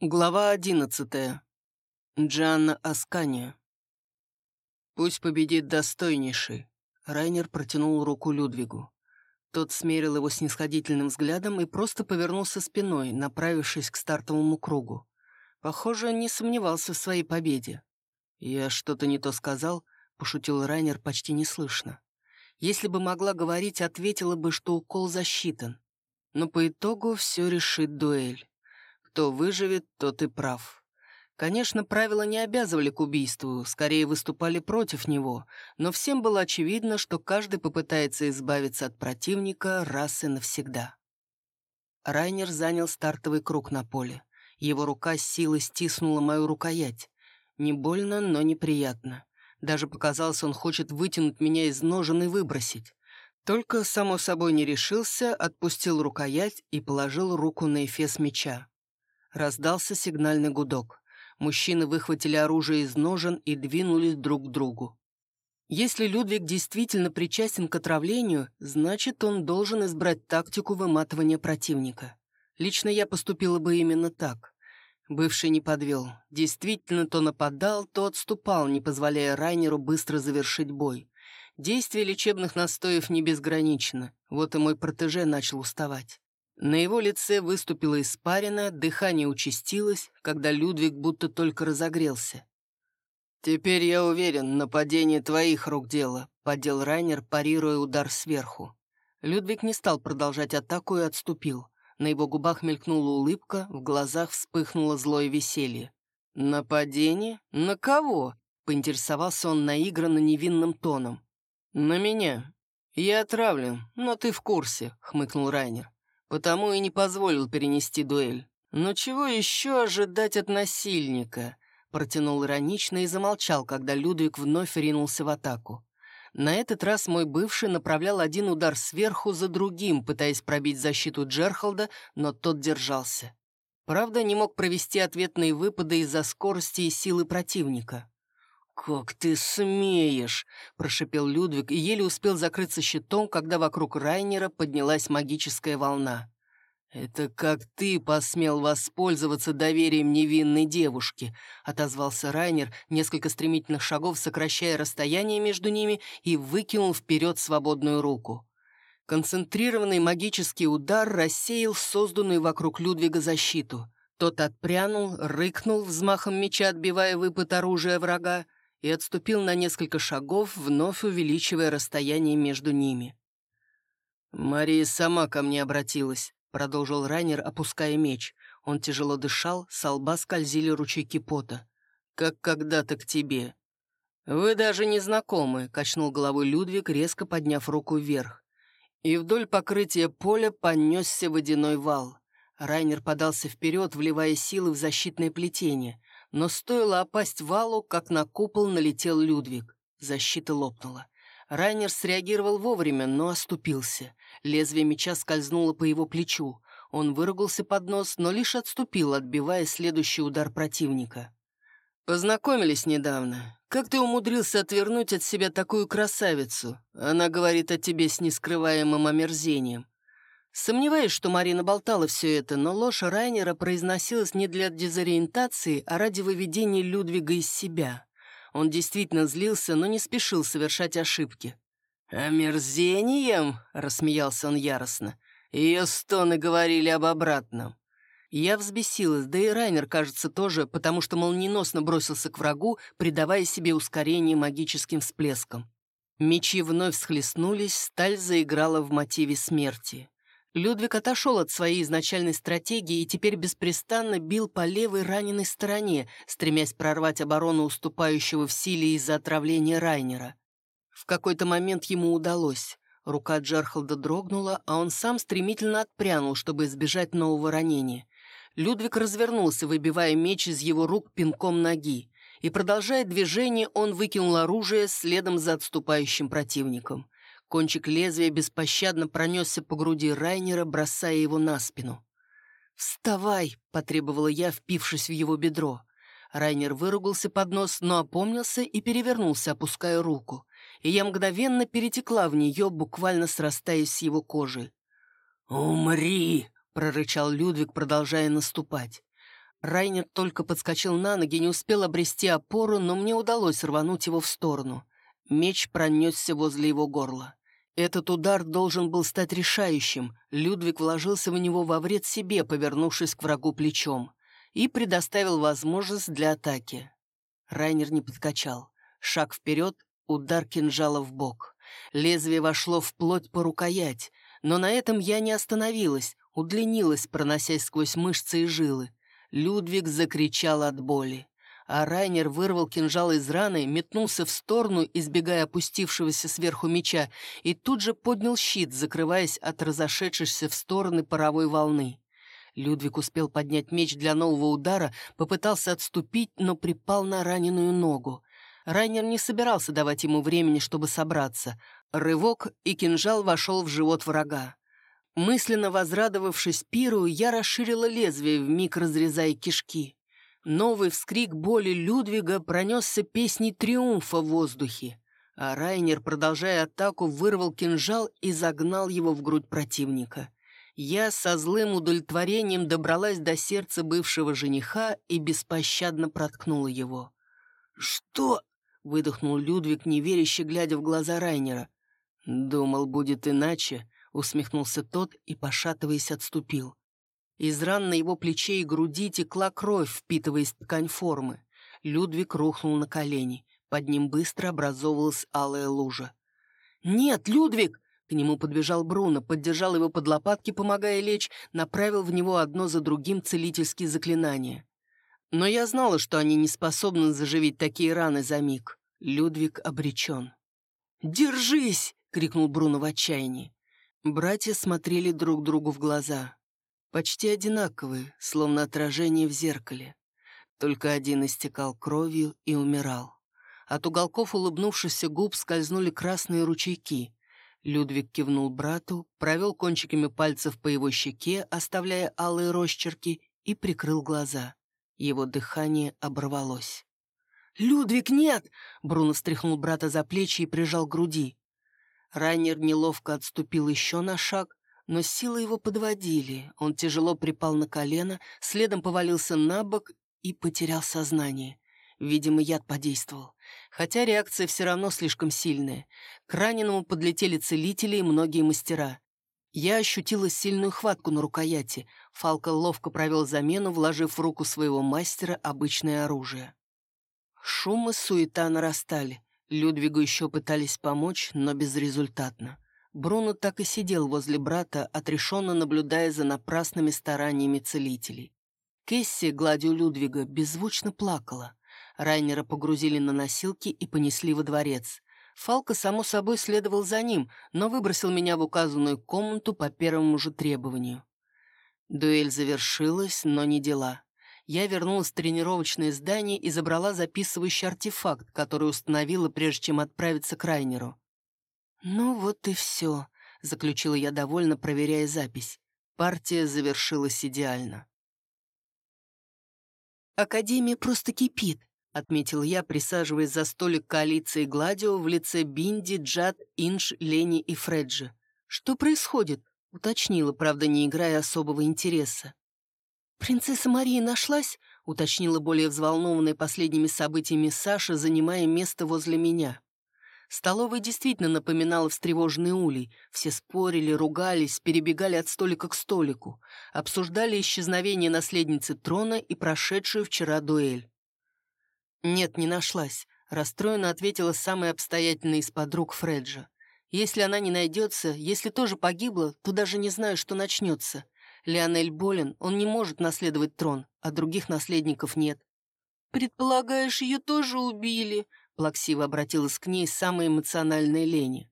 Глава одиннадцатая. Джанна Аскания. «Пусть победит достойнейший», — Райнер протянул руку Людвигу. Тот смерил его снисходительным взглядом и просто повернулся спиной, направившись к стартовому кругу. Похоже, не сомневался в своей победе. «Я что-то не то сказал», — пошутил Райнер почти неслышно. Если бы могла говорить, ответила бы, что укол засчитан. Но по итогу все решит дуэль. Кто выживет, тот и прав. Конечно, правила не обязывали к убийству, скорее выступали против него, но всем было очевидно, что каждый попытается избавиться от противника раз и навсегда. Райнер занял стартовый круг на поле. Его рука с силой стиснула мою рукоять. Не больно, но неприятно. Даже показалось, он хочет вытянуть меня из ножен и выбросить. Только, само собой, не решился, отпустил рукоять и положил руку на эфес меча. Раздался сигнальный гудок. Мужчины выхватили оружие из ножен и двинулись друг к другу. Если Людвиг действительно причастен к отравлению, значит, он должен избрать тактику выматывания противника. Лично я поступила бы именно так. Бывший не подвел. Действительно, то нападал, то отступал, не позволяя Райнеру быстро завершить бой. Действие лечебных настоев не безгранично. Вот и мой протеже начал уставать. На его лице выступила испарина, дыхание участилось, когда Людвиг будто только разогрелся. «Теперь я уверен, нападение твоих рук дело», — поддел Райнер, парируя удар сверху. Людвиг не стал продолжать атаку и отступил. На его губах мелькнула улыбка, в глазах вспыхнуло злое веселье. «Нападение? На кого?» — поинтересовался он наигранно невинным тоном. «На меня. Я отравлен, но ты в курсе», — хмыкнул Райнер потому и не позволил перенести дуэль. «Но чего еще ожидать от насильника?» Протянул иронично и замолчал, когда Людвиг вновь ринулся в атаку. На этот раз мой бывший направлял один удар сверху за другим, пытаясь пробить защиту Джерхолда, но тот держался. Правда, не мог провести ответные выпады из-за скорости и силы противника. «Как ты смеешь!» — прошипел Людвиг и еле успел закрыться щитом, когда вокруг Райнера поднялась магическая волна. «Это как ты посмел воспользоваться доверием невинной девушки», — отозвался Райнер, несколько стремительных шагов сокращая расстояние между ними и выкинул вперед свободную руку. Концентрированный магический удар рассеял созданную вокруг Людвига защиту. Тот отпрянул, рыкнул взмахом меча, отбивая выпад оружия врага, и отступил на несколько шагов, вновь увеличивая расстояние между ними. «Мария сама ко мне обратилась», — продолжил Райнер, опуская меч. Он тяжело дышал, с лба скользили ручейки пота. «Как когда-то к тебе». «Вы даже не знакомы», — качнул головой Людвиг, резко подняв руку вверх. И вдоль покрытия поля понесся водяной вал. Райнер подался вперед, вливая силы в защитное плетение. Но стоило опасть валу, как на купол налетел Людвиг. Защита лопнула. Райнер среагировал вовремя, но оступился. Лезвие меча скользнуло по его плечу. Он выругался под нос, но лишь отступил, отбивая следующий удар противника. «Познакомились недавно. Как ты умудрился отвернуть от себя такую красавицу? Она говорит о тебе с нескрываемым омерзением. Сомневаюсь, что Марина болтала все это, но ложь Райнера произносилась не для дезориентации, а ради выведения Людвига из себя. Он действительно злился, но не спешил совершать ошибки. «Омерзением?» — рассмеялся он яростно. Ее стоны говорили об обратном. Я взбесилась, да и Райнер, кажется, тоже, потому что молниеносно бросился к врагу, придавая себе ускорение магическим всплеском. Мечи вновь схлестнулись, сталь заиграла в мотиве смерти. Людвиг отошел от своей изначальной стратегии и теперь беспрестанно бил по левой раненой стороне, стремясь прорвать оборону уступающего в силе из-за отравления Райнера. В какой-то момент ему удалось. Рука Джерхолда дрогнула, а он сам стремительно отпрянул, чтобы избежать нового ранения. Людвиг развернулся, выбивая меч из его рук пинком ноги. И, продолжая движение, он выкинул оружие следом за отступающим противником. Кончик лезвия беспощадно пронесся по груди Райнера, бросая его на спину. «Вставай!» — потребовала я, впившись в его бедро. Райнер выругался под нос, но опомнился и перевернулся, опуская руку. И я мгновенно перетекла в нее, буквально срастаясь с его кожей. «Умри!» — прорычал Людвиг, продолжая наступать. Райнер только подскочил на ноги, не успел обрести опору, но мне удалось рвануть его в сторону. Меч пронесся возле его горла. Этот удар должен был стать решающим. Людвиг вложился в него во вред себе, повернувшись к врагу плечом, и предоставил возможность для атаки. Райнер не подкачал. Шаг вперед, удар кинжала в бок. Лезвие вошло вплоть по рукоять, но на этом я не остановилась, удлинилась, проносясь сквозь мышцы и жилы. Людвиг закричал от боли а Райнер вырвал кинжал из раны, метнулся в сторону, избегая опустившегося сверху меча, и тут же поднял щит, закрываясь от разошедшейся в стороны паровой волны. Людвиг успел поднять меч для нового удара, попытался отступить, но припал на раненую ногу. Райнер не собирался давать ему времени, чтобы собраться. Рывок, и кинжал вошел в живот врага. Мысленно возрадовавшись пиру, я расширила лезвие, вмиг разрезая кишки. Новый вскрик боли Людвига пронесся песней триумфа в воздухе, а Райнер, продолжая атаку, вырвал кинжал и загнал его в грудь противника. Я со злым удовлетворением добралась до сердца бывшего жениха и беспощадно проткнула его. «Что?» — выдохнул Людвиг, неверяще глядя в глаза Райнера. «Думал, будет иначе», — усмехнулся тот и, пошатываясь, отступил. Из ран на его плече и груди текла кровь, впитываясь в ткань формы. Людвиг рухнул на колени. Под ним быстро образовалась алая лужа. «Нет, Людвиг!» К нему подбежал Бруно, поддержал его под лопатки, помогая лечь, направил в него одно за другим целительские заклинания. Но я знала, что они не способны заживить такие раны за миг. Людвиг обречен. «Держись!» — крикнул Бруно в отчаянии. Братья смотрели друг другу в глаза. Почти одинаковые, словно отражение в зеркале. Только один истекал кровью и умирал. От уголков улыбнувшихся губ скользнули красные ручейки. Людвиг кивнул брату, провел кончиками пальцев по его щеке, оставляя алые росчерки, и прикрыл глаза. Его дыхание оборвалось. «Людвиг, нет!» — Бруно встряхнул брата за плечи и прижал к груди. Райнер неловко отступил еще на шаг, но силы его подводили. Он тяжело припал на колено, следом повалился на бок и потерял сознание. Видимо, яд подействовал. Хотя реакция все равно слишком сильная. К раненому подлетели целители и многие мастера. Я ощутила сильную хватку на рукояти. Фалка ловко провел замену, вложив в руку своего мастера обычное оружие. Шум и суета нарастали. Людвигу еще пытались помочь, но безрезультатно. Бруно так и сидел возле брата, отрешенно наблюдая за напрасными стараниями целителей. Кесси, гладью Людвига, беззвучно плакала. Райнера погрузили на носилки и понесли во дворец. Фалка, само собой, следовал за ним, но выбросил меня в указанную комнату по первому же требованию. Дуэль завершилась, но не дела. Я вернулась в тренировочное здание и забрала записывающий артефакт, который установила, прежде чем отправиться к Райнеру. «Ну вот и все», — заключила я довольно, проверяя запись. Партия завершилась идеально. «Академия просто кипит», — отметил я, присаживаясь за столик коалиции Гладио в лице Бинди, Джад, Инш, Лени и Фреджи. «Что происходит?» — уточнила, правда, не играя особого интереса. «Принцесса Мария нашлась?» — уточнила более взволнованная последними событиями Саша, занимая место возле меня. Столовая действительно напоминала встревоженный улей. Все спорили, ругались, перебегали от столика к столику. Обсуждали исчезновение наследницы трона и прошедшую вчера дуэль. «Нет, не нашлась», — расстроенно ответила самая обстоятельная из подруг Фреджа. «Если она не найдется, если тоже погибла, то даже не знаю, что начнется. Леонель болен, он не может наследовать трон, а других наследников нет». «Предполагаешь, ее тоже убили?» Плаксиво обратилась к ней самая эмоциональная Лени.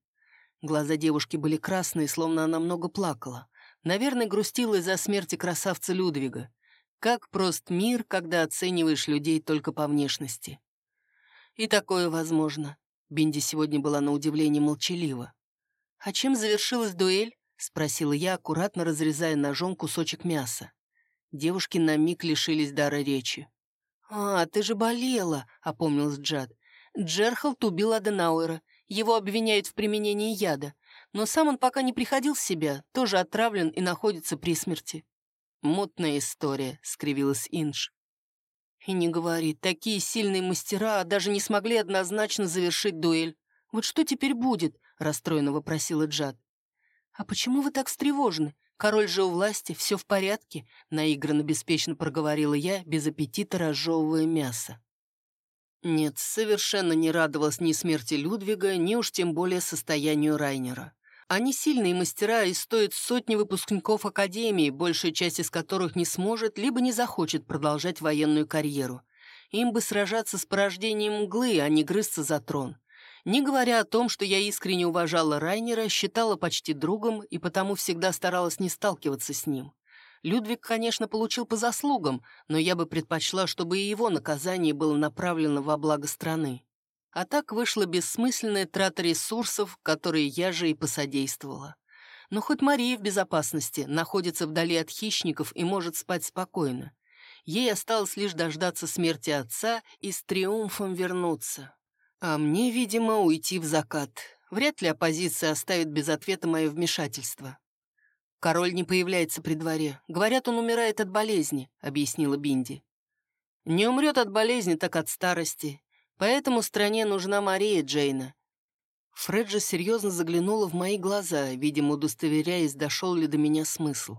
Глаза девушки были красные, словно она много плакала. Наверное, грустила из-за смерти красавца Людвига. Как прост мир, когда оцениваешь людей только по внешности. И такое возможно. Бинди сегодня была на удивление молчалива. «А чем завершилась дуэль?» — спросила я, аккуратно разрезая ножом кусочек мяса. Девушки на миг лишились дара речи. «А, ты же болела!» — опомнилась Джад. Джерхалд убил Аденауэра. Его обвиняют в применении яда. Но сам он пока не приходил в себя, тоже отравлен и находится при смерти. «Мутная история», — скривилась Инж. И не говори, такие сильные мастера даже не смогли однозначно завершить дуэль. Вот что теперь будет? расстроенно вопросила Джад. А почему вы так встревожены? Король же у власти, все в порядке, наигранно беспечно проговорила я, без аппетита разжевывая мясо. Нет, совершенно не радовалась ни смерти Людвига, ни уж тем более состоянию Райнера. Они сильные мастера и стоят сотни выпускников Академии, большая часть из которых не сможет, либо не захочет продолжать военную карьеру. Им бы сражаться с порождением мглы, а не грызться за трон. Не говоря о том, что я искренне уважала Райнера, считала почти другом и потому всегда старалась не сталкиваться с ним. Людвиг, конечно, получил по заслугам, но я бы предпочла, чтобы и его наказание было направлено во благо страны. А так вышла бессмысленная трата ресурсов, которые я же и посодействовала. Но хоть Мария в безопасности, находится вдали от хищников и может спать спокойно. Ей осталось лишь дождаться смерти отца и с триумфом вернуться. А мне, видимо, уйти в закат. Вряд ли оппозиция оставит без ответа мое вмешательство. «Король не появляется при дворе. Говорят, он умирает от болезни», — объяснила Бинди. «Не умрет от болезни, так от старости. Поэтому стране нужна Мария Джейна». Фреджи серьезно заглянула в мои глаза, видимо, удостоверяясь, дошел ли до меня смысл.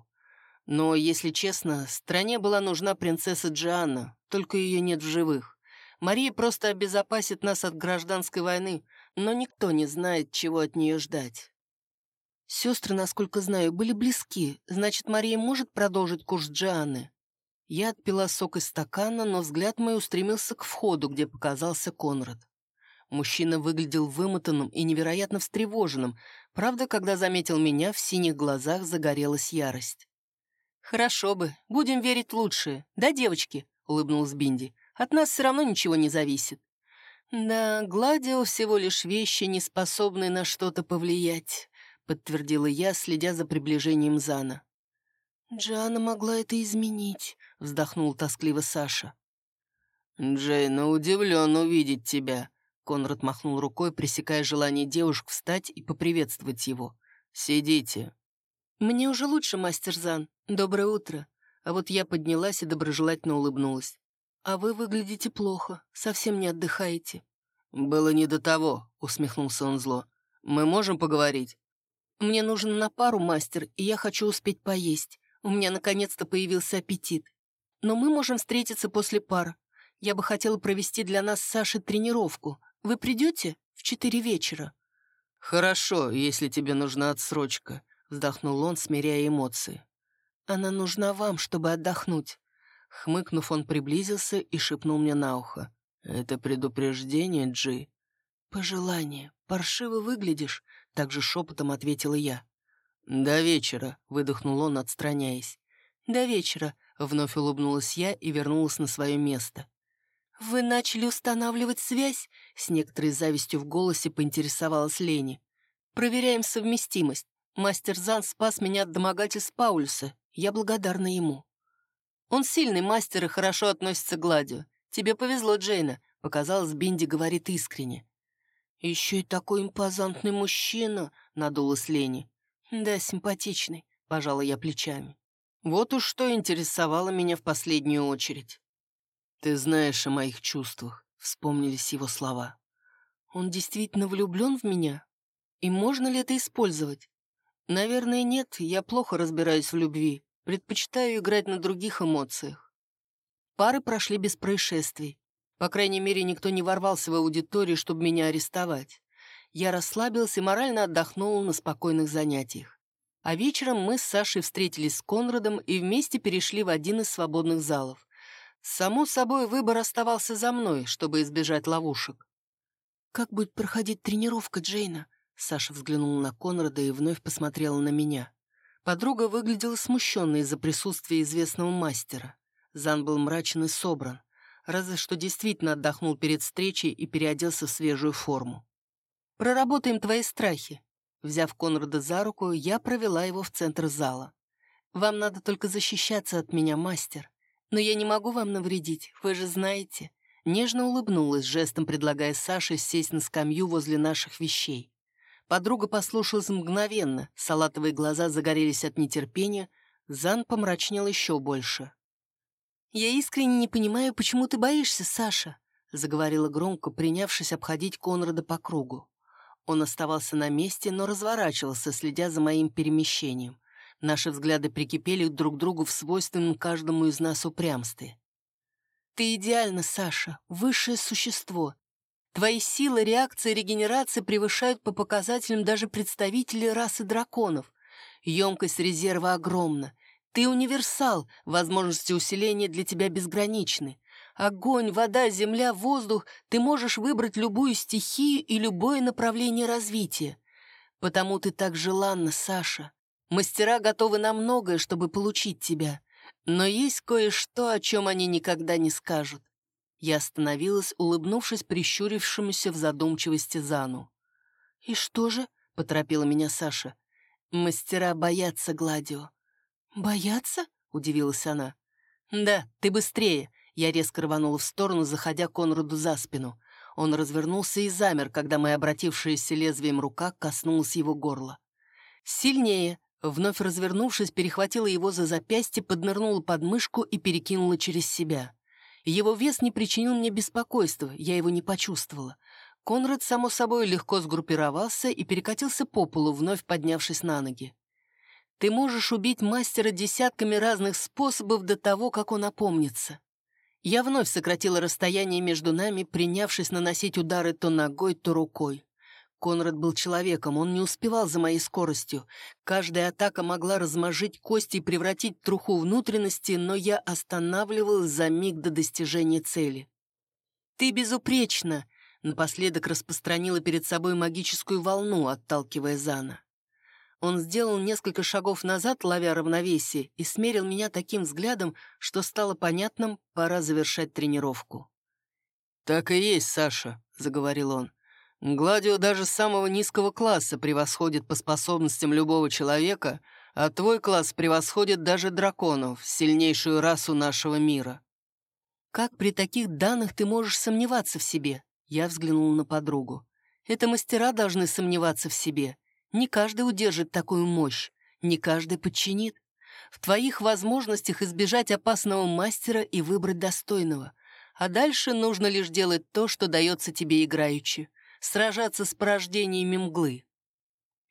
Но, если честно, стране была нужна принцесса Джианна, только ее нет в живых. Мария просто обезопасит нас от гражданской войны, но никто не знает, чего от нее ждать. Сестры, насколько знаю, были близки, значит, Мария может продолжить курс Джианны. Я отпила сок из стакана, но взгляд мой устремился к входу, где показался Конрад. Мужчина выглядел вымотанным и невероятно встревоженным, правда, когда заметил меня, в синих глазах загорелась ярость. «Хорошо бы, будем верить лучшее, да, девочки?» — улыбнулась Бинди. «От нас все равно ничего не зависит». «Да, Гладио всего лишь вещи, не способные на что-то повлиять», — подтвердила я, следя за приближением Зана. «Джана могла это изменить», — вздохнул тоскливо Саша. «Джейна удивлен увидеть тебя», — Конрад махнул рукой, пресекая желание девушек встать и поприветствовать его. «Сидите». «Мне уже лучше, мастер Зан. Доброе утро». А вот я поднялась и доброжелательно улыбнулась. «А вы выглядите плохо, совсем не отдыхаете». «Было не до того», — усмехнулся он зло. «Мы можем поговорить?» «Мне нужен на пару, мастер, и я хочу успеть поесть. У меня наконец-то появился аппетит. Но мы можем встретиться после пар. Я бы хотела провести для нас с Сашей тренировку. Вы придете в четыре вечера?» «Хорошо, если тебе нужна отсрочка», — вздохнул он, смиряя эмоции. «Она нужна вам, чтобы отдохнуть». Хмыкнув, он приблизился и шепнул мне на ухо. «Это предупреждение, Джи?» «Пожелание. Паршиво выглядишь», — также шепотом ответила я. «До вечера», — выдохнул он, отстраняясь. «До вечера», — вновь улыбнулась я и вернулась на свое место. «Вы начали устанавливать связь?» — с некоторой завистью в голосе поинтересовалась Лени. «Проверяем совместимость. Мастер Зан спас меня от домогательств Паулюса. Я благодарна ему». «Он сильный мастер и хорошо относится к Гладио. Тебе повезло, Джейна», — показалось, Бинди говорит искренне. «Еще и такой импозантный мужчина», — надулась Лени. «Да, симпатичный», — пожала я плечами. Вот уж что интересовало меня в последнюю очередь. «Ты знаешь о моих чувствах», — вспомнились его слова. «Он действительно влюблен в меня? И можно ли это использовать? Наверное, нет, я плохо разбираюсь в любви, предпочитаю играть на других эмоциях». Пары прошли без происшествий. По крайней мере, никто не ворвался в аудиторию, чтобы меня арестовать я расслабился и морально отдохнул на спокойных занятиях. А вечером мы с Сашей встретились с Конрадом и вместе перешли в один из свободных залов. Само собой, выбор оставался за мной, чтобы избежать ловушек. «Как будет проходить тренировка Джейна?» Саша взглянула на Конрада и вновь посмотрела на меня. Подруга выглядела смущенной из-за присутствия известного мастера. Зан был мрачен и собран, разве что действительно отдохнул перед встречей и переоделся в свежую форму. Проработаем твои страхи». Взяв Конрада за руку, я провела его в центр зала. «Вам надо только защищаться от меня, мастер. Но я не могу вам навредить, вы же знаете». Нежно улыбнулась, жестом предлагая Саше сесть на скамью возле наших вещей. Подруга послушалась мгновенно, салатовые глаза загорелись от нетерпения, Зан помрачнел еще больше. «Я искренне не понимаю, почему ты боишься, Саша», заговорила громко, принявшись обходить Конрада по кругу. Он оставался на месте, но разворачивался, следя за моим перемещением. Наши взгляды прикипели друг к другу в свойственном каждому из нас упрямстве. «Ты идеальна, Саша, высшее существо. Твои силы, реакции, регенерации превышают по показателям даже представителей расы драконов. Емкость резерва огромна. Ты универсал, возможности усиления для тебя безграничны. Огонь, вода, земля, воздух, ты можешь выбрать любую стихию и любое направление развития. Потому ты так желанна, Саша. Мастера готовы на многое, чтобы получить тебя. Но есть кое-что, о чем они никогда не скажут. Я остановилась, улыбнувшись прищурившемуся в задумчивости Зану. «И что же?» — поторопила меня Саша. «Мастера боятся Гладио. «Бояться?» — удивилась она. «Да, ты быстрее!» Я резко рванула в сторону, заходя Конраду за спину. Он развернулся и замер, когда моя обратившаяся лезвием рука коснулась его горла. «Сильнее!» Вновь развернувшись, перехватила его за запястье, поднырнула под мышку и перекинула через себя. Его вес не причинил мне беспокойства, я его не почувствовала. Конрад, само собой, легко сгруппировался и перекатился по полу, вновь поднявшись на ноги. Ты можешь убить мастера десятками разных способов до того, как он опомнится. Я вновь сократила расстояние между нами, принявшись наносить удары то ногой, то рукой. Конрад был человеком, он не успевал за моей скоростью. Каждая атака могла размажить кости и превратить труху внутренности, но я останавливалась за миг до достижения цели. «Ты безупречна!» Напоследок распространила перед собой магическую волну, отталкивая Зана. Он сделал несколько шагов назад, ловя равновесие, и смерил меня таким взглядом, что стало понятным, пора завершать тренировку. «Так и есть, Саша», — заговорил он. «Гладио даже самого низкого класса превосходит по способностям любого человека, а твой класс превосходит даже драконов, сильнейшую расу нашего мира». «Как при таких данных ты можешь сомневаться в себе?» Я взглянул на подругу. «Это мастера должны сомневаться в себе. Не каждый удержит такую мощь, не каждый подчинит. В твоих возможностях избежать опасного мастера и выбрать достойного. А дальше нужно лишь делать то, что дается тебе играючи. Сражаться с порождениями мглы.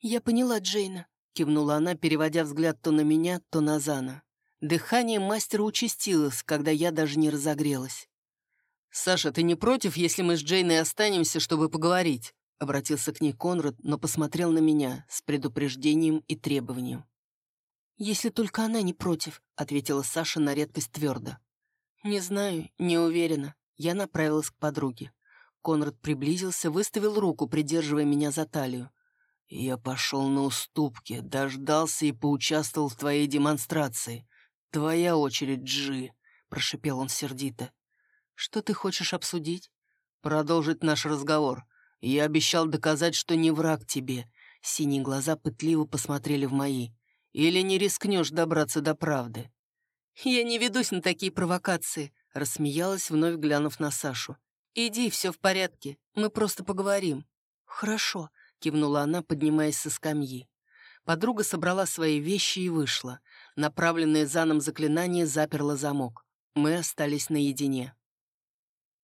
«Я поняла, Джейна», — кивнула она, переводя взгляд то на меня, то на Зана. Дыхание мастера участилось, когда я даже не разогрелась. «Саша, ты не против, если мы с Джейной останемся, чтобы поговорить?» Обратился к ней Конрад, но посмотрел на меня с предупреждением и требованием. «Если только она не против», — ответила Саша на редкость твердо. «Не знаю, не уверена». Я направилась к подруге. Конрад приблизился, выставил руку, придерживая меня за талию. «Я пошел на уступки, дождался и поучаствовал в твоей демонстрации. Твоя очередь, Джи», — прошипел он сердито. «Что ты хочешь обсудить?» «Продолжить наш разговор. Я обещал доказать, что не враг тебе. Синие глаза пытливо посмотрели в мои. Или не рискнешь добраться до правды? Я не ведусь на такие провокации, рассмеялась, вновь глянув на Сашу. Иди, все в порядке, мы просто поговорим. Хорошо, кивнула она, поднимаясь со скамьи. Подруга собрала свои вещи и вышла. Направленное за нам заклинание заперло замок. Мы остались наедине.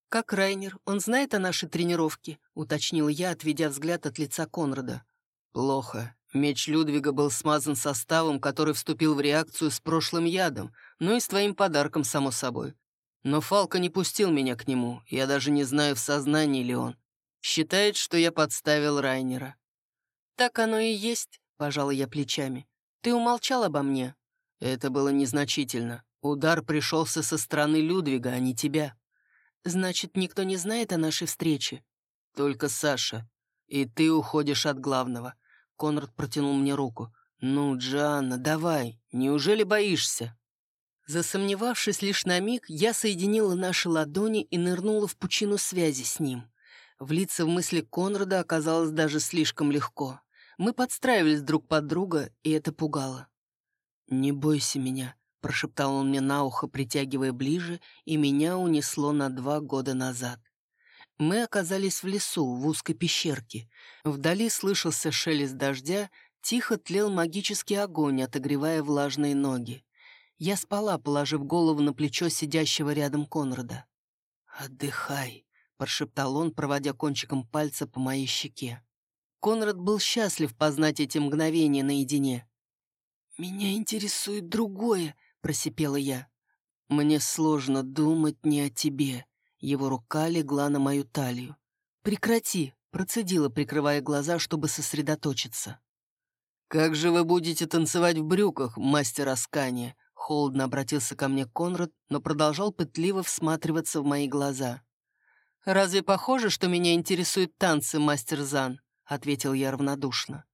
«Как Райнер? Он знает о нашей тренировке?» — уточнил я, отведя взгляд от лица Конрада. «Плохо. Меч Людвига был смазан составом, который вступил в реакцию с прошлым ядом, ну и с твоим подарком, само собой. Но Фалка не пустил меня к нему, я даже не знаю, в сознании ли он. Считает, что я подставил Райнера». «Так оно и есть», — пожала я плечами. «Ты умолчал обо мне». «Это было незначительно. Удар пришелся со стороны Людвига, а не тебя». «Значит, никто не знает о нашей встрече?» «Только Саша. И ты уходишь от главного». Конрад протянул мне руку. «Ну, Джанна, давай. Неужели боишься?» Засомневавшись лишь на миг, я соединила наши ладони и нырнула в пучину связи с ним. Влиться в мысли Конрада оказалось даже слишком легко. Мы подстраивались друг под друга, и это пугало. «Не бойся меня», — прошептал он мне на ухо, притягивая ближе, и меня унесло на два года назад. Мы оказались в лесу, в узкой пещерке. Вдали слышался шелест дождя, тихо тлел магический огонь, отогревая влажные ноги. Я спала, положив голову на плечо сидящего рядом Конрада. «Отдыхай», — прошептал он, проводя кончиком пальца по моей щеке. Конрад был счастлив познать эти мгновения наедине. «Меня интересует другое», — просипела я. «Мне сложно думать не о тебе». Его рука легла на мою талию. «Прекрати», — процедила, прикрывая глаза, чтобы сосредоточиться. «Как же вы будете танцевать в брюках, мастер Аскания?» Холодно обратился ко мне Конрад, но продолжал пытливо всматриваться в мои глаза. «Разве похоже, что меня интересуют танцы, мастер Зан?» — ответил я равнодушно.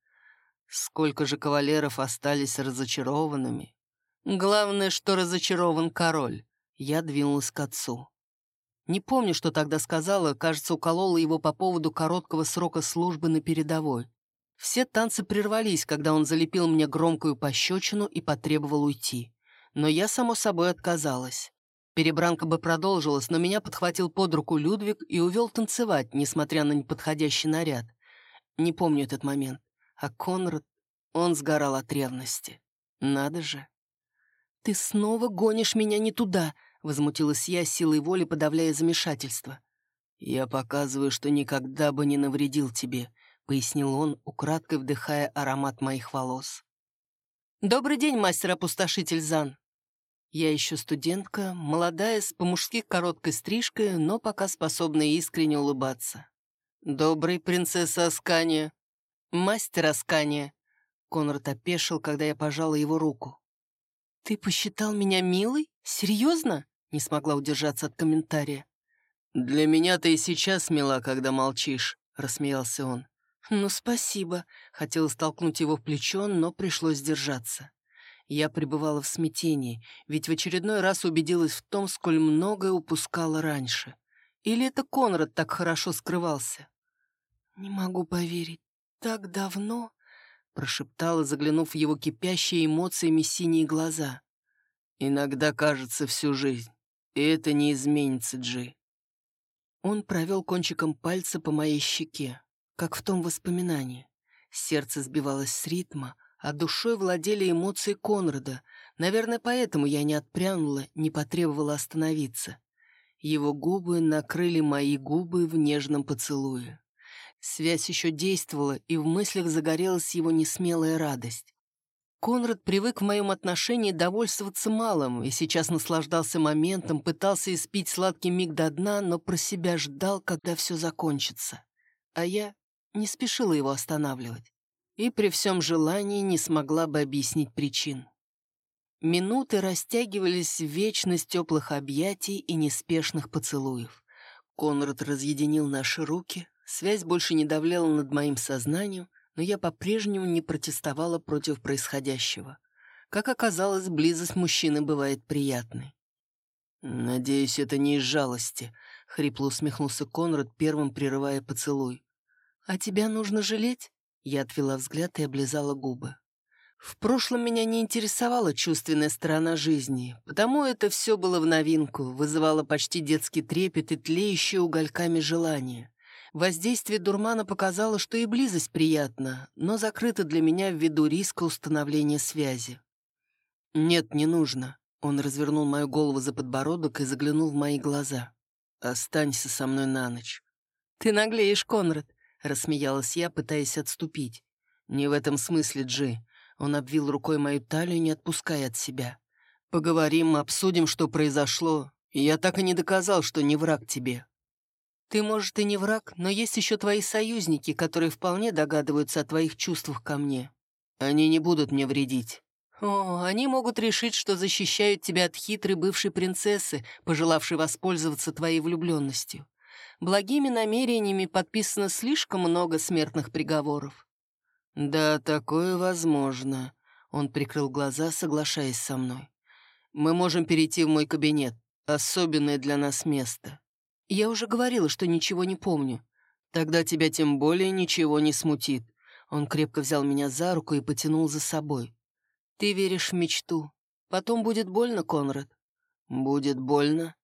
Сколько же кавалеров остались разочарованными. Главное, что разочарован король. Я двинулась к отцу. Не помню, что тогда сказала, кажется, уколола его по поводу короткого срока службы на передовой. Все танцы прервались, когда он залепил мне громкую пощечину и потребовал уйти. Но я, само собой, отказалась. Перебранка бы продолжилась, но меня подхватил под руку Людвиг и увел танцевать, несмотря на неподходящий наряд. Не помню этот момент. А Конрад, он сгорал от ревности. Надо же. «Ты снова гонишь меня не туда», — возмутилась я, силой воли подавляя замешательство. «Я показываю, что никогда бы не навредил тебе», — пояснил он, украдкой вдыхая аромат моих волос. «Добрый день, мастер-опустошитель Зан». Я еще студентка, молодая, с по-мужски короткой стрижкой, но пока способная искренне улыбаться. «Добрый, принцесса Аскания», «Мастер Аскания!» Конрад опешил, когда я пожала его руку. «Ты посчитал меня милой? Серьезно?» Не смогла удержаться от комментария. «Для меня ты и сейчас мила, когда молчишь», — рассмеялся он. «Ну, спасибо». Хотела столкнуть его в плечо, но пришлось сдержаться. Я пребывала в смятении, ведь в очередной раз убедилась в том, сколь многое упускала раньше. Или это Конрад так хорошо скрывался? «Не могу поверить так давно?» — прошептала, заглянув в его кипящие эмоциями синие глаза. «Иногда кажется всю жизнь, и это не изменится, Джи». Он провел кончиком пальца по моей щеке, как в том воспоминании. Сердце сбивалось с ритма, а душой владели эмоции Конрада. Наверное, поэтому я не отпрянула, не потребовала остановиться. Его губы накрыли мои губы в нежном поцелуе. Связь еще действовала, и в мыслях загорелась его несмелая радость. Конрад привык в моем отношении довольствоваться малым и сейчас наслаждался моментом, пытался испить сладкий миг до дна, но про себя ждал, когда все закончится. А я не спешила его останавливать и при всем желании не смогла бы объяснить причин. Минуты растягивались в вечность теплых объятий и неспешных поцелуев. Конрад разъединил наши руки, Связь больше не давляла над моим сознанием, но я по-прежнему не протестовала против происходящего. Как оказалось, близость мужчины бывает приятной. «Надеюсь, это не из жалости», — хрипло усмехнулся Конрад, первым прерывая поцелуй. «А тебя нужно жалеть?» Я отвела взгляд и облизала губы. В прошлом меня не интересовала чувственная сторона жизни, потому это все было в новинку, вызывало почти детский трепет и тлеющие угольками желания. Воздействие дурмана показало, что и близость приятна, но закрыта для меня ввиду риска установления связи. «Нет, не нужно». Он развернул мою голову за подбородок и заглянул в мои глаза. «Останься со мной на ночь». «Ты наглеешь, Конрад», — рассмеялась я, пытаясь отступить. «Не в этом смысле, Джи». Он обвил рукой мою талию, не отпуская от себя. «Поговорим, обсудим, что произошло. я так и не доказал, что не враг тебе. Ты, может, и не враг, но есть еще твои союзники, которые вполне догадываются о твоих чувствах ко мне. Они не будут мне вредить. О, они могут решить, что защищают тебя от хитрой бывшей принцессы, пожелавшей воспользоваться твоей влюбленностью. Благими намерениями подписано слишком много смертных приговоров. Да, такое возможно. Он прикрыл глаза, соглашаясь со мной. Мы можем перейти в мой кабинет. Особенное для нас место. Я уже говорила, что ничего не помню. Тогда тебя тем более ничего не смутит. Он крепко взял меня за руку и потянул за собой. Ты веришь в мечту. Потом будет больно, Конрад? Будет больно.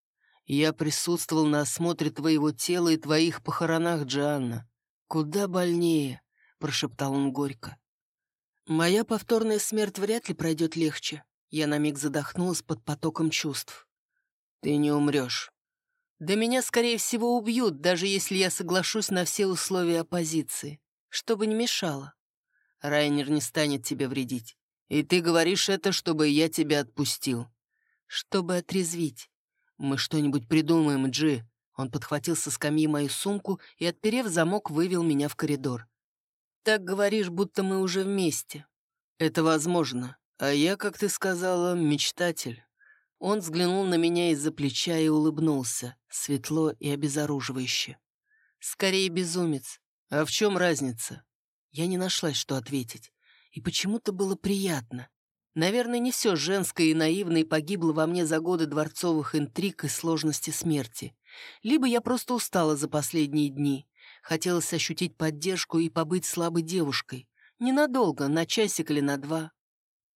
Я присутствовал на осмотре твоего тела и твоих похоронах, Джанна. Куда больнее, прошептал он горько. Моя повторная смерть вряд ли пройдет легче. Я на миг задохнулась под потоком чувств. «Ты не умрешь». «Да меня, скорее всего, убьют, даже если я соглашусь на все условия оппозиции, чтобы не мешало. Райнер не станет тебе вредить. И ты говоришь это, чтобы я тебя отпустил». «Чтобы отрезвить. Мы что-нибудь придумаем, Джи». Он подхватил со скамьи мою сумку и, отперев замок, вывел меня в коридор. «Так говоришь, будто мы уже вместе». «Это возможно. А я, как ты сказала, мечтатель». Он взглянул на меня из-за плеча и улыбнулся, светло и обезоруживающе. «Скорее безумец. А в чем разница?» Я не нашлась, что ответить. И почему-то было приятно. Наверное, не все женское и наивное погибло во мне за годы дворцовых интриг и сложности смерти. Либо я просто устала за последние дни. Хотелось ощутить поддержку и побыть слабой девушкой. Ненадолго, на часик или на два.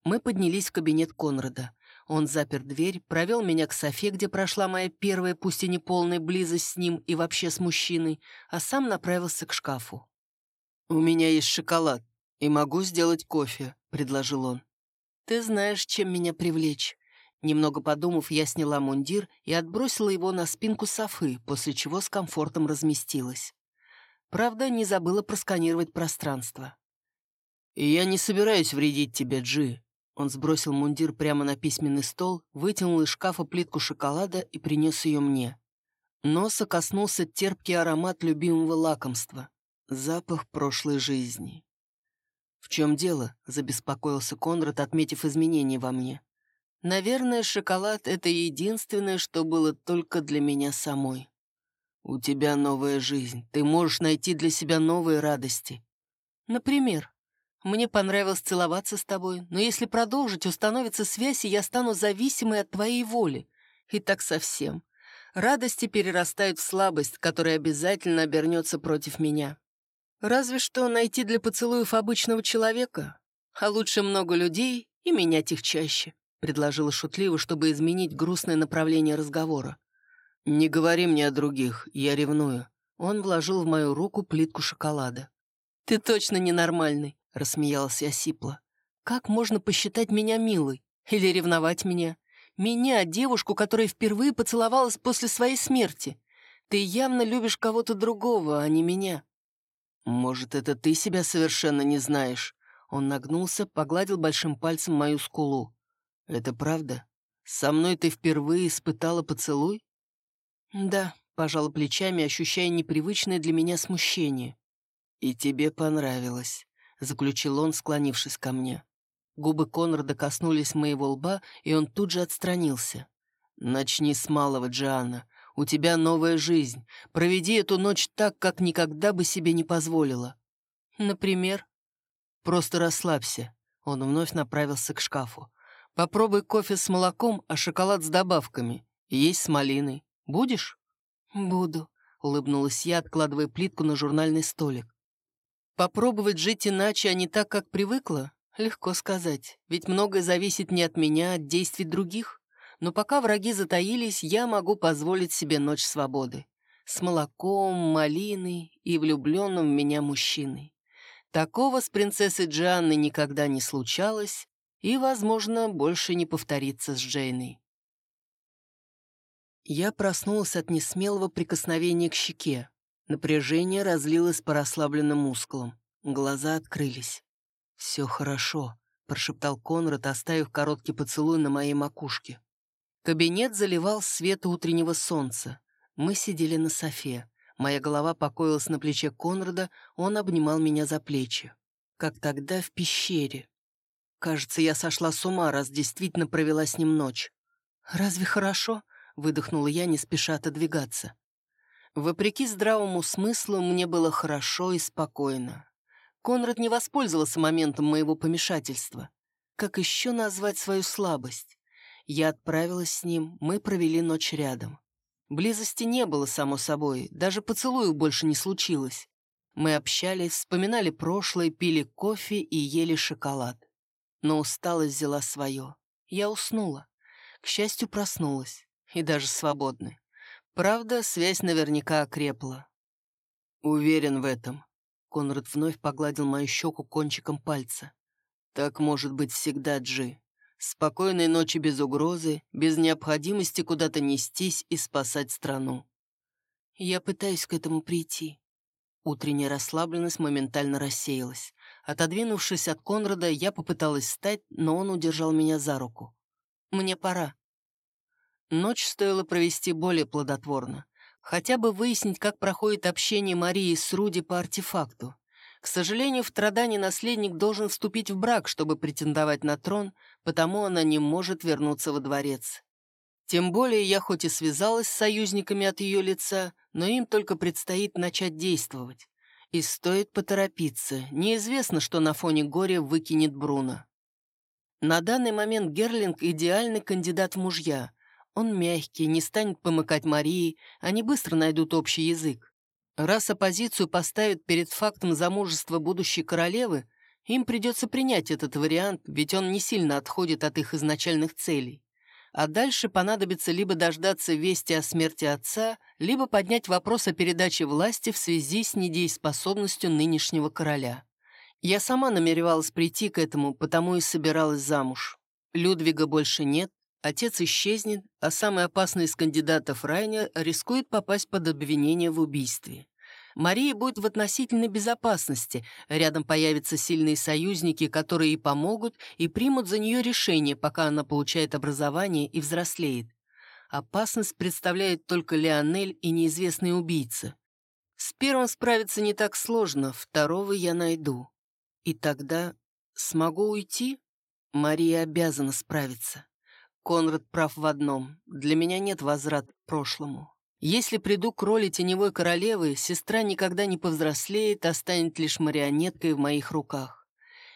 Мы поднялись в кабинет Конрада. Он запер дверь, провел меня к Софе, где прошла моя первая, пусть и не полная близость с ним и вообще с мужчиной, а сам направился к шкафу. «У меня есть шоколад, и могу сделать кофе», — предложил он. «Ты знаешь, чем меня привлечь». Немного подумав, я сняла мундир и отбросила его на спинку Софы, после чего с комфортом разместилась. Правда, не забыла просканировать пространство. «И я не собираюсь вредить тебе, Джи». Он сбросил мундир прямо на письменный стол, вытянул из шкафа плитку шоколада и принес ее мне. Носа коснулся терпкий аромат любимого лакомства. Запах прошлой жизни. «В чем дело?» — забеспокоился Конрад, отметив изменения во мне. «Наверное, шоколад — это единственное, что было только для меня самой. У тебя новая жизнь. Ты можешь найти для себя новые радости. Например, мне понравилось целоваться с тобой, но если продолжить, установится связь, и я стану зависимой от твоей воли. И так совсем. Радости перерастают в слабость, которая обязательно обернется против меня. Разве что найти для поцелуев обычного человека, а лучше много людей и менять их чаще», — предложила шутливо, чтобы изменить грустное направление разговора. «Не говори мне о других, я ревную». Он вложил в мою руку плитку шоколада. «Ты точно ненормальный», — рассмеялась я сипло. «Как можно посчитать меня милой? Или ревновать меня? Меня, девушку, которая впервые поцеловалась после своей смерти. Ты явно любишь кого-то другого, а не меня». «Может, это ты себя совершенно не знаешь?» Он нагнулся, погладил большим пальцем мою скулу. «Это правда? Со мной ты впервые испытала поцелуй?» «Да», — пожала плечами, ощущая непривычное для меня смущение. «И тебе понравилось», — заключил он, склонившись ко мне. Губы Конрада коснулись моего лба, и он тут же отстранился. «Начни с малого, Джианна. У тебя новая жизнь. Проведи эту ночь так, как никогда бы себе не позволила. Например? Просто расслабься. Он вновь направился к шкафу. Попробуй кофе с молоком, а шоколад с добавками. Есть с малиной. Будешь? Буду, улыбнулась я, откладывая плитку на журнальный столик. Попробовать жить иначе, а не так, как привыкла? Легко сказать, ведь многое зависит не от меня, а от действий других но пока враги затаились, я могу позволить себе ночь свободы. С молоком, малиной и влюбленным в меня мужчиной. Такого с принцессой Джианной никогда не случалось и, возможно, больше не повторится с Джейной. Я проснулась от несмелого прикосновения к щеке. Напряжение разлилось по расслабленным мускулам. Глаза открылись. «Все хорошо», — прошептал Конрад, оставив короткий поцелуй на моей макушке. Кабинет заливал свет утреннего солнца. Мы сидели на софе. Моя голова покоилась на плече Конрада, он обнимал меня за плечи. Как тогда в пещере. Кажется, я сошла с ума, раз действительно провела с ним ночь. «Разве хорошо?» — выдохнула я, не спеша отодвигаться. Вопреки здравому смыслу, мне было хорошо и спокойно. Конрад не воспользовался моментом моего помешательства. Как еще назвать свою слабость? Я отправилась с ним, мы провели ночь рядом. Близости не было, само собой, даже поцелуев больше не случилось. Мы общались, вспоминали прошлое, пили кофе и ели шоколад. Но усталость взяла свое. Я уснула. К счастью, проснулась. И даже свободной. Правда, связь наверняка окрепла. Уверен в этом. Конрад вновь погладил мою щеку кончиком пальца. Так может быть всегда, Джи. Спокойной ночи без угрозы, без необходимости куда-то нестись и спасать страну. Я пытаюсь к этому прийти. Утренняя расслабленность моментально рассеялась. Отодвинувшись от Конрада, я попыталась встать, но он удержал меня за руку. «Мне пора». Ночь стоило провести более плодотворно. Хотя бы выяснить, как проходит общение Марии с Руди по артефакту. К сожалению, в Традане наследник должен вступить в брак, чтобы претендовать на трон, потому она не может вернуться во дворец. Тем более я хоть и связалась с союзниками от ее лица, но им только предстоит начать действовать. И стоит поторопиться. Неизвестно, что на фоне горя выкинет Бруно. На данный момент Герлинг — идеальный кандидат в мужья. Он мягкий, не станет помыкать Марии, они быстро найдут общий язык. Раз оппозицию поставят перед фактом замужества будущей королевы, им придется принять этот вариант, ведь он не сильно отходит от их изначальных целей а дальше понадобится либо дождаться вести о смерти отца, либо поднять вопрос о передаче власти в связи с недееспособностью нынешнего короля. Я сама намеревалась прийти к этому, потому и собиралась замуж. Людвига больше нет, отец исчезнет, а самый опасный из кандидатов Райнер рискует попасть под обвинение в убийстве. Мария будет в относительной безопасности, рядом появятся сильные союзники, которые и помогут, и примут за нее решение, пока она получает образование и взрослеет. Опасность представляет только Леонель и неизвестный убийца. С первым справиться не так сложно, второго я найду. И тогда смогу уйти? Мария обязана справиться. Конрад прав в одном. Для меня нет возврата к прошлому. Если приду к роли теневой королевы, сестра никогда не повзрослеет, а станет лишь марионеткой в моих руках.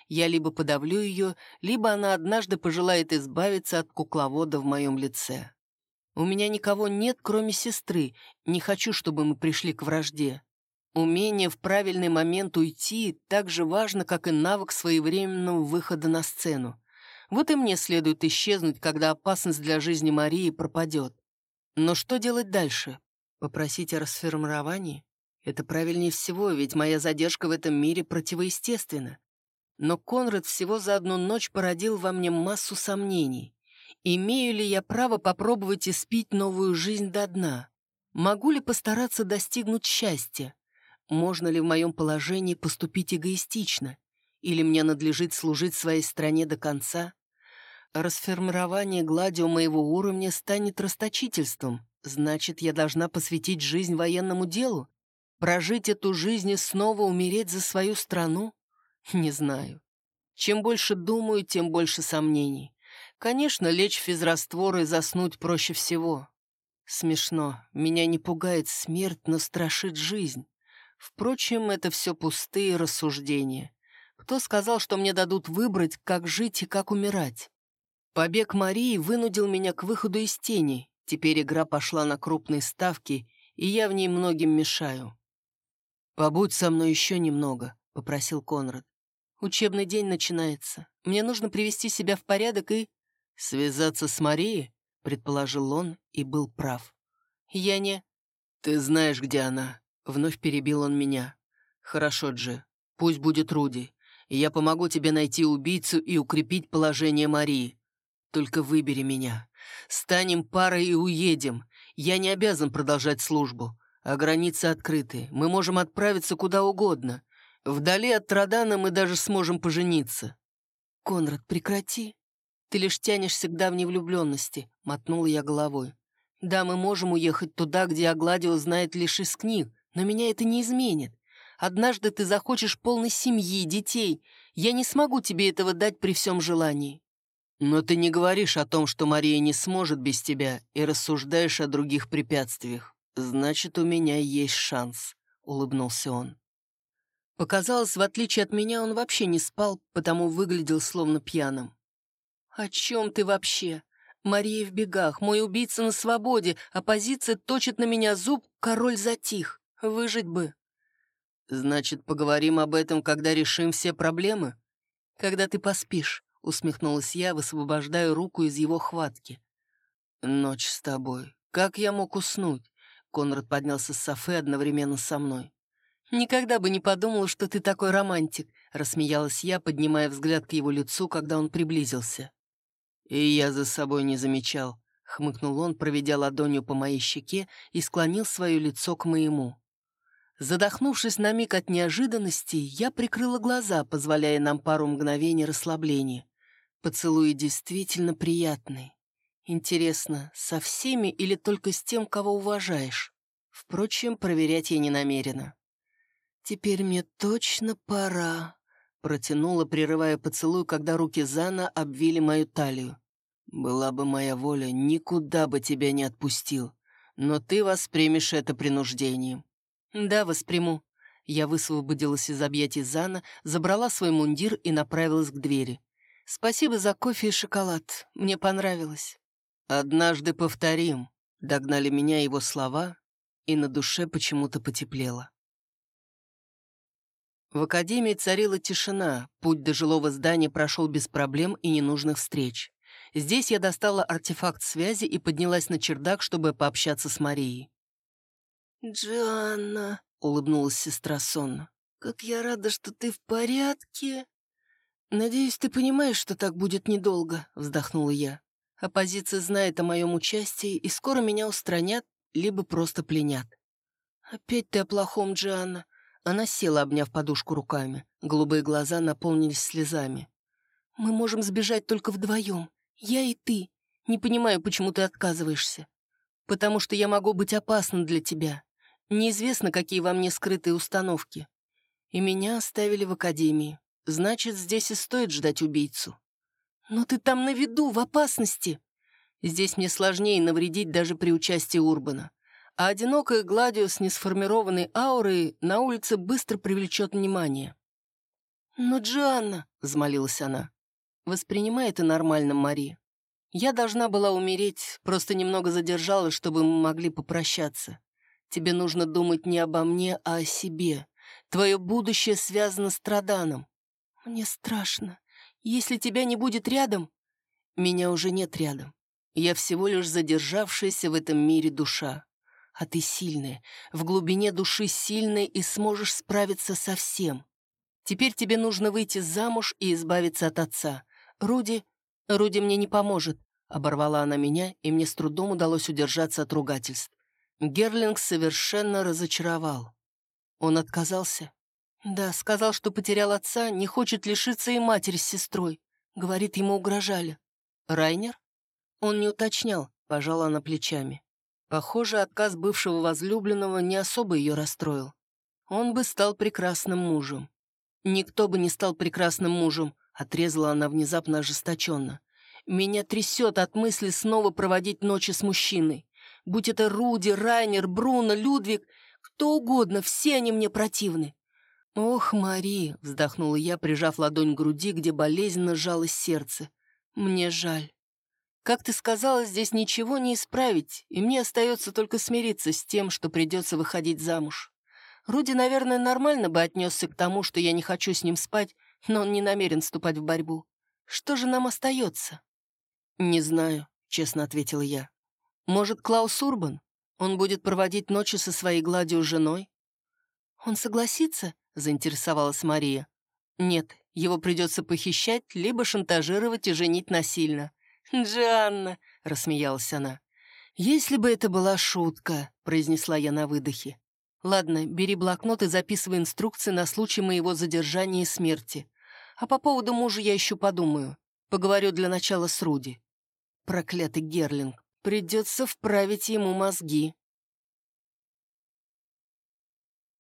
Я либо подавлю ее, либо она однажды пожелает избавиться от кукловода в моем лице. У меня никого нет, кроме сестры, не хочу, чтобы мы пришли к вражде. Умение в правильный момент уйти так же важно, как и навык своевременного выхода на сцену. Вот и мне следует исчезнуть, когда опасность для жизни Марии пропадет. Но что делать дальше? Попросить о расформировании? Это правильнее всего, ведь моя задержка в этом мире противоестественна. Но Конрад всего за одну ночь породил во мне массу сомнений. Имею ли я право попробовать испить новую жизнь до дна? Могу ли постараться достигнуть счастья? Можно ли в моем положении поступить эгоистично? Или мне надлежит служить своей стране до конца? Расформирование гладио моего уровня станет расточительством. Значит, я должна посвятить жизнь военному делу? Прожить эту жизнь и снова умереть за свою страну? Не знаю. Чем больше думаю, тем больше сомнений. Конечно, лечь в физраствор и заснуть проще всего. Смешно. Меня не пугает смерть, но страшит жизнь. Впрочем, это все пустые рассуждения. Кто сказал, что мне дадут выбрать, как жить и как умирать? Побег Марии вынудил меня к выходу из тени. Теперь игра пошла на крупные ставки, и я в ней многим мешаю. «Побудь со мной еще немного», — попросил Конрад. «Учебный день начинается. Мне нужно привести себя в порядок и...» «Связаться с Марией?» — предположил он и был прав. «Я не...» «Ты знаешь, где она?» — вновь перебил он меня. «Хорошо, Джи. Пусть будет Руди. Я помогу тебе найти убийцу и укрепить положение Марии. Только выбери меня. Станем парой и уедем. Я не обязан продолжать службу. А границы открыты. Мы можем отправиться куда угодно. Вдали от Традана мы даже сможем пожениться». «Конрад, прекрати. Ты лишь тянешься к давней влюбленности», — мотнула я головой. «Да, мы можем уехать туда, где Агладио знает лишь из книг, но меня это не изменит. Однажды ты захочешь полной семьи, детей. Я не смогу тебе этого дать при всем желании». «Но ты не говоришь о том, что Мария не сможет без тебя, и рассуждаешь о других препятствиях. Значит, у меня есть шанс», — улыбнулся он. Показалось, в отличие от меня, он вообще не спал, потому выглядел словно пьяным. «О чем ты вообще? Мария в бегах, мой убийца на свободе, оппозиция точит на меня зуб, король затих. Выжить бы». «Значит, поговорим об этом, когда решим все проблемы?» «Когда ты поспишь. — усмехнулась я, высвобождая руку из его хватки. «Ночь с тобой. Как я мог уснуть?» Конрад поднялся с софы одновременно со мной. «Никогда бы не подумала, что ты такой романтик», — рассмеялась я, поднимая взгляд к его лицу, когда он приблизился. «И я за собой не замечал», — хмыкнул он, проведя ладонью по моей щеке и склонил свое лицо к моему. Задохнувшись на миг от неожиданности, я прикрыла глаза, позволяя нам пару мгновений расслабления. Поцелуй действительно приятный. Интересно, со всеми или только с тем, кого уважаешь? Впрочем, проверять я не намерена. «Теперь мне точно пора», — протянула, прерывая поцелуй, когда руки Зана обвили мою талию. «Была бы моя воля, никуда бы тебя не отпустил, но ты воспримешь это принуждением». «Да, восприму». Я высвободилась из объятий Зана, забрала свой мундир и направилась к двери. «Спасибо за кофе и шоколад. Мне понравилось». «Однажды повторим», — догнали меня его слова, и на душе почему-то потеплело. В академии царила тишина, путь до жилого здания прошел без проблем и ненужных встреч. Здесь я достала артефакт связи и поднялась на чердак, чтобы пообщаться с Марией. «Джанна», — улыбнулась сестра сонно, — «как я рада, что ты в порядке». «Надеюсь, ты понимаешь, что так будет недолго», — вздохнула я. «Оппозиция знает о моем участии, и скоро меня устранят, либо просто пленят». «Опять ты о плохом, Джанна. Она села, обняв подушку руками. Голубые глаза наполнились слезами. «Мы можем сбежать только вдвоем. Я и ты. Не понимаю, почему ты отказываешься. Потому что я могу быть опасна для тебя. Неизвестно, какие во мне скрытые установки. И меня оставили в академии. Значит, здесь и стоит ждать убийцу. Но ты там на виду, в опасности. Здесь мне сложнее навредить даже при участии Урбана а одинокая Гладио с несформированной аурой на улице быстро привлечет внимание. «Но Джанна», — взмолилась она, — «воспринимай это нормально, Мари. Я должна была умереть, просто немного задержалась, чтобы мы могли попрощаться. Тебе нужно думать не обо мне, а о себе. Твое будущее связано с Траданом. Мне страшно. Если тебя не будет рядом... Меня уже нет рядом. Я всего лишь задержавшаяся в этом мире душа. А ты сильная, в глубине души сильная и сможешь справиться со всем. Теперь тебе нужно выйти замуж и избавиться от отца. Руди... Руди мне не поможет. Оборвала она меня, и мне с трудом удалось удержаться от ругательств. Герлинг совершенно разочаровал. Он отказался? Да, сказал, что потерял отца, не хочет лишиться и матери с сестрой. Говорит, ему угрожали. Райнер? Он не уточнял, пожала она плечами. Похоже, отказ бывшего возлюбленного не особо ее расстроил. Он бы стал прекрасным мужем. Никто бы не стал прекрасным мужем, отрезала она внезапно ожесточенно. Меня трясет от мысли снова проводить ночи с мужчиной. Будь это Руди, Райнер, Бруно, Людвиг, кто угодно, все они мне противны. «Ох, Мари!» — вздохнула я, прижав ладонь к груди, где болезненно сжалось сердце. «Мне жаль». Как ты сказала, здесь ничего не исправить, и мне остается только смириться с тем, что придется выходить замуж. Руди, наверное, нормально бы отнесся к тому, что я не хочу с ним спать, но он не намерен вступать в борьбу. Что же нам остается? «Не знаю», — честно ответила я. «Может, Клаус Урбан? Он будет проводить ночи со своей гладью женой?» «Он согласится?» — заинтересовалась Мария. «Нет, его придется похищать, либо шантажировать и женить насильно. «Джанна!» — рассмеялась она. «Если бы это была шутка», — произнесла я на выдохе. «Ладно, бери блокнот и записывай инструкции на случай моего задержания и смерти. А по поводу мужа я еще подумаю. Поговорю для начала с Руди». Проклятый Герлинг. Придется вправить ему мозги.